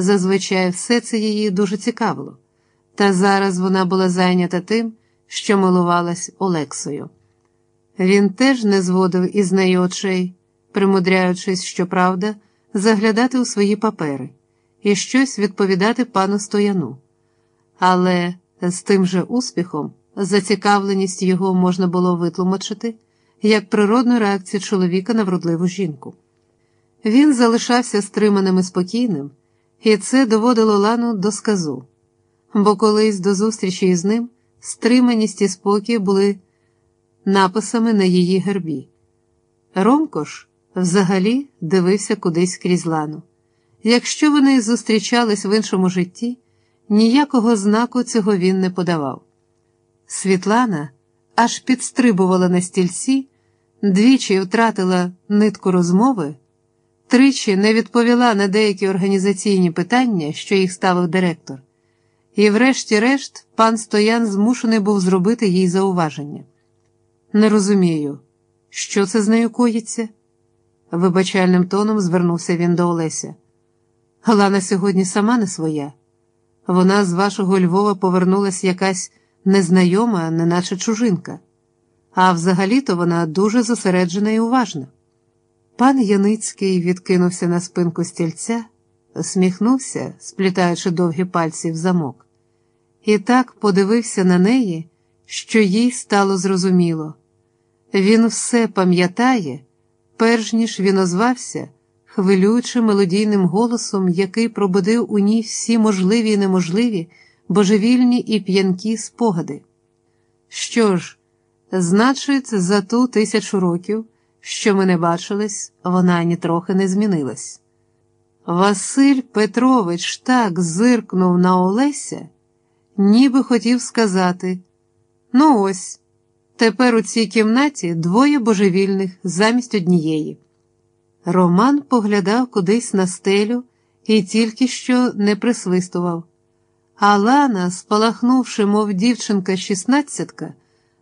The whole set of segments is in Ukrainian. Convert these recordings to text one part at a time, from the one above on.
Зазвичай все це її дуже цікавило, та зараз вона була зайнята тим, що милувалась Олексою. Він теж не зводив із неї очей, примудряючись, щоправда, заглядати у свої папери і щось відповідати пану стояну. Але з тим же успіхом зацікавленість його можна було витлумачити як природну реакцію чоловіка на вродливу жінку. Він залишався стриманим і спокійним, і це доводило Лану до сказу, бо колись до зустрічі із ним стриманість і спокій були написами на її гербі. Ромко ж взагалі дивився кудись крізь лану. Якщо вони зустрічались в іншому житті, ніякого знаку цього він не подавав. Світлана аж підстрибувала на стільці, двічі втратила нитку розмови, тричі не відповіла на деякі організаційні питання, що їх ставив директор, і, врешті-решт, пан Стоян змушений був зробити їй зауваження. Не розумію, що це з нею коїться? Вибачальним тоном звернувся він до Олеся. Лана сьогодні сама не своя. Вона з вашого Львова повернулась якась незнайома, неначе чужинка, а взагалі-то вона дуже зосереджена і уважна. Пан Яницький відкинувся на спинку стільця, усміхнувся, сплітаючи довгі пальці в замок, і так подивився на неї, що їй стало зрозуміло. Він все пам'ятає, перш ніж він озвався, хвилюючи мелодійним голосом, який пробудив у ній всі можливі і неможливі, божевільні і п'янкі спогади. Що ж, значить, за ту тисячу років, що ми не бачились, вона нітрохи не змінилась. Василь Петрович так зиркнув на Олеся, ніби хотів сказати: Ну ось. Тепер у цій кімнаті двоє божевільних замість однієї. Роман поглядав кудись на стелю і тільки що не присвистував. А Лана, спалахнувши, мов дівчинка шістнадцятка,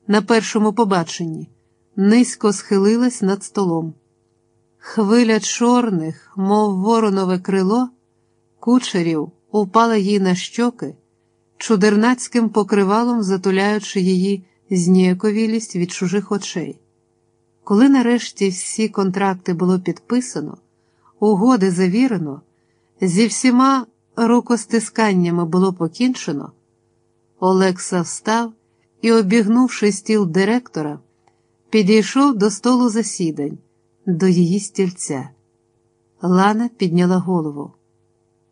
на першому побаченні, низько схилилась над столом. Хвиля чорних, мов воронове крило, кучерів упала їй на щоки, чудернацьким покривалом затуляючи її зніяковілість від чужих очей. Коли нарешті всі контракти було підписано, угоди завірено, зі всіма рукостисканнями було покінчено, Олекса встав і, обігнувши стіл директора, підійшов до столу засідань, до її стільця. Лана підняла голову.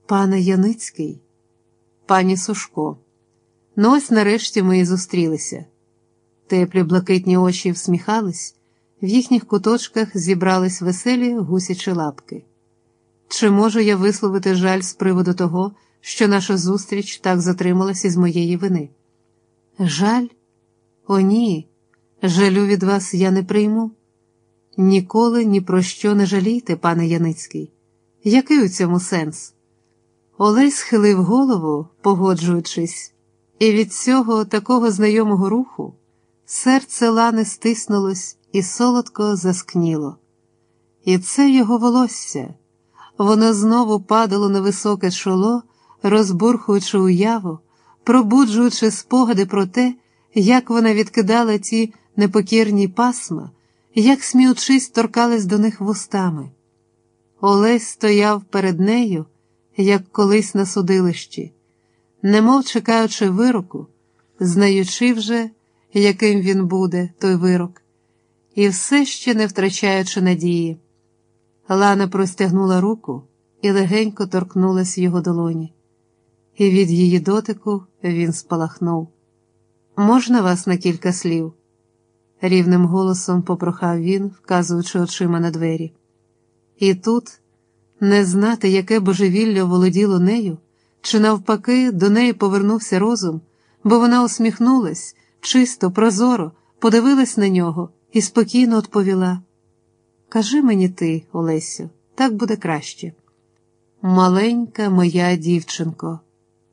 Пане Яницький, пані Сушко, ну ось нарешті ми і зустрілися. Теплі блакитні очі всміхались, в їхніх куточках зібрались веселі гусячі лапки. Чи можу я висловити жаль з приводу того, що наша зустріч так затрималась із моєї вини? Жаль? О, ні, жалю від вас я не прийму. Ніколи ні про що не жалійте, пане Яницький. Який у цьому сенс? Олесь схилив голову, погоджуючись, і від цього такого знайомого руху. Серце лани стиснулось і солодко заскніло. І це його волосся. Воно знову падало на високе чоло, розбурхуючи уяву, пробуджуючи спогади про те, як вона відкидала ті непокірні пасма, як сміючись, торкались до них вустами. Олесь стояв перед нею, як колись на судилищі, немов чекаючи вироку, знаючи вже яким він буде, той вирок, і все ще не втрачаючи надії. Лана простягнула руку і легенько торкнулась його долоні, і від її дотику він спалахнув. Можна вас на кілька слів? Рівним голосом попрохав він, вказуючи очима на двері. І тут не знати, яке божевілля володіло нею, чи навпаки до неї повернувся розум, бо вона усміхнулась чисто, прозоро, подивилась на нього і спокійно відповіла: Кажи мені ти, Олесю, так буде краще. Маленька моя дівчинко,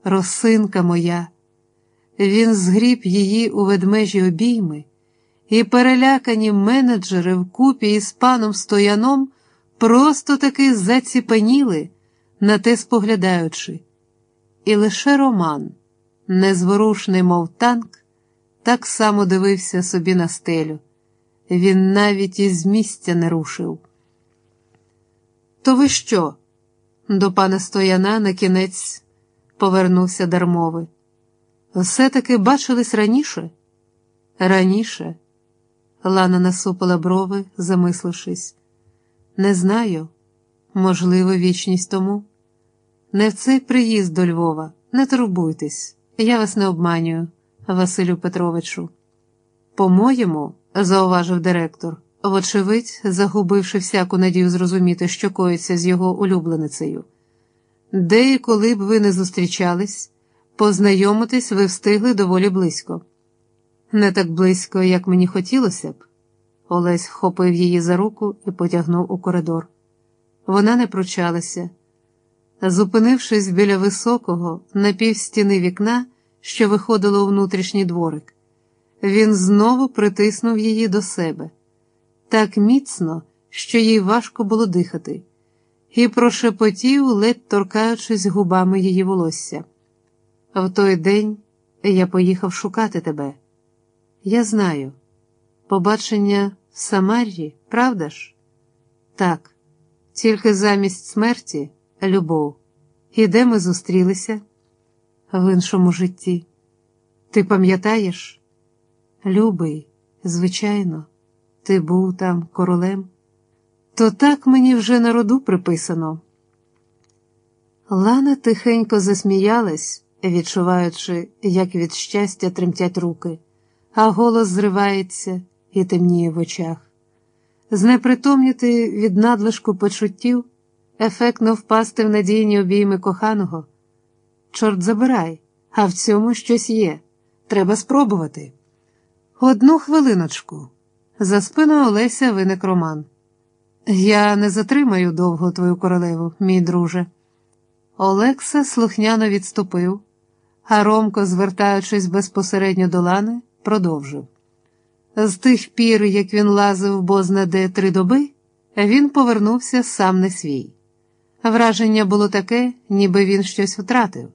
росинка моя. Він згріб її у ведмежі обійми, і перелякані менеджери вкупі із паном Стояном просто таки заціпеніли, на те споглядаючи, і лише Роман, незворушний, мов танк, так само дивився собі на стелю. Він навіть із місця не рушив. То ви що? До пана Стояна на кінець повернувся дармови. Все таки бачились раніше? Раніше. Лана насупила брови, замислившись. Не знаю, можливо, вічність тому. Не в цей приїзд до Львова, не турбуйтесь, я вас не обманюю, Василю Петровичу. По-моєму, зауважив директор, вочевидь, загубивши всяку надію зрозуміти, що коїться з його улюбленицею. Де і коли б ви не зустрічались, познайомитись ви встигли доволі близько. Не так близько, як мені хотілося б. Олесь вхопив її за руку і потягнув у коридор. Вона не пручалася. Зупинившись біля високого, напівстіни вікна, що виходило у внутрішній дворик, він знову притиснув її до себе так міцно, що їй важко було дихати, і прошепотів, ледь торкаючись губами її волосся. В той день я поїхав шукати тебе. Я знаю. Побачення в Самарі, правда ж? Так, тільки замість смерті любов. І де ми зустрілися? В іншому житті. Ти пам'ятаєш? Любий, звичайно, ти був там королем. То так мені вже на роду приписано. Лана тихенько засміялась, відчуваючи, як від щастя тремтять руки, а голос зривається і темніє в очах. Знепритомніти від надлишку почуттів, ефектно впасти в надійні обійми коханого. Чорт забирай, а в цьому щось є. Треба спробувати. Одну хвилиночку. За спиною Олеся виник Роман. Я не затримаю довго твою королеву, мій друже. Олекса слухняно відступив, а Ромко, звертаючись безпосередньо до Лани, продовжив. З тих пір, як він лазив бозна де три доби, він повернувся сам не свій. Враження було таке, ніби він щось втратив.